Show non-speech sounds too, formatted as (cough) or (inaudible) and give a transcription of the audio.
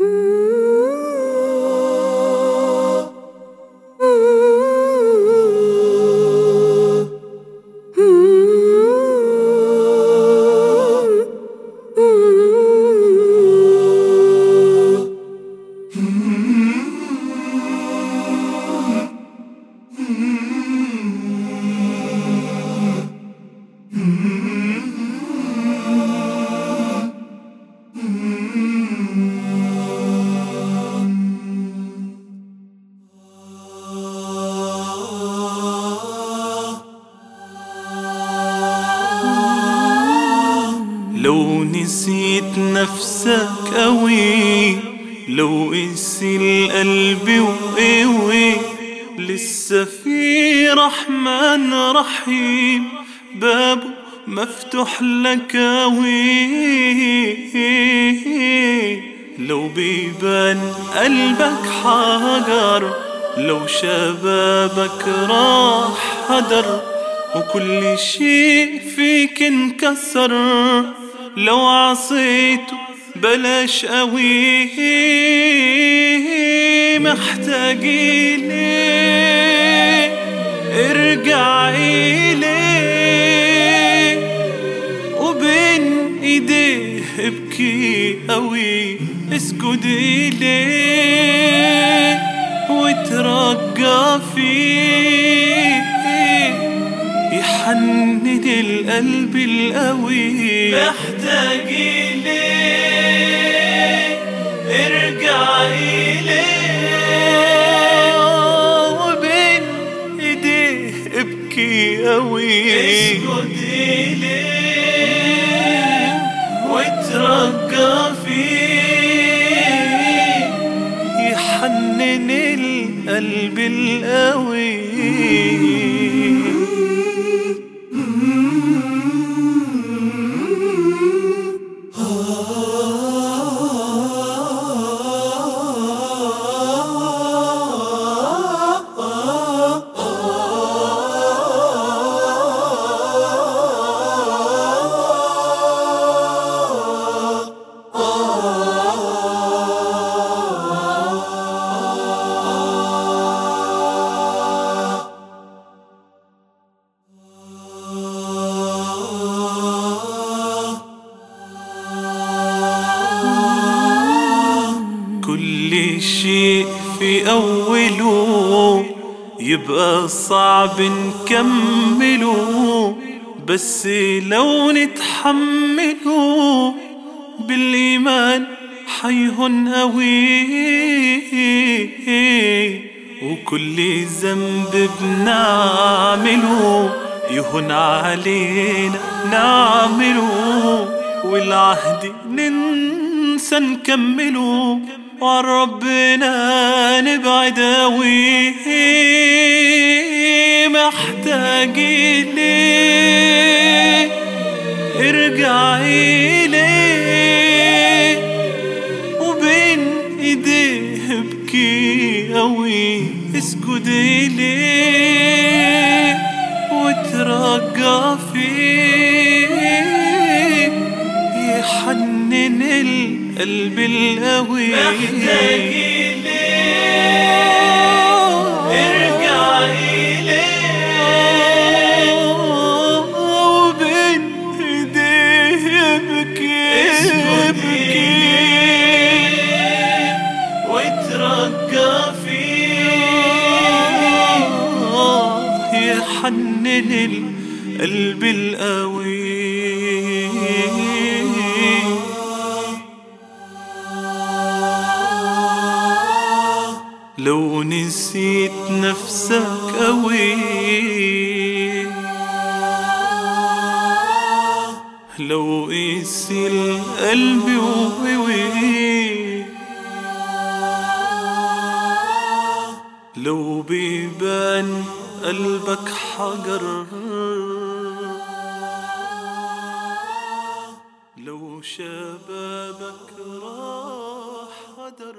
لو (laughs) نسيت نفسك قوي لو قسي القلب وقوي لسه في رحمن رحيم. بابه مفتوح لك قوي لو بيبان قلبك حجر لو شبابك راح هدر وكل شيء فيك انكسر. لو عصيته بلاش قوي محتاج إليه. ارجع إليه. وبين إيديه ابكي قوي اسجد إليه. يحنن القلب القوي. محتاج إليه ارجع إليه وبين إيديه ابكي قوي. اسجد إليه وترجى فيه يحنن القلب القوي. كل شيء في أوله. يبقى صعب نكمله بس لو نتحمله بالإيمان حيهن قوي وكل ذنب بنعمله يهون علينا نعمله والعهد ننسى نكمله. وعن ربنا نبعد أوي محتاج إليه. ارجع إليه. وبين إيديه ابكي أوي اسجد إليه. وترجى فيه يحنن القلب القوي محتاج إليه ارجع إليه وبين إيديه ابكي ابكي وترجى فيه يحنن القلب القوي لو نسيت نفسك قوي لو قسي القلب وقوي. لو بيبان قلبك حجر. لو شبابك راح هدر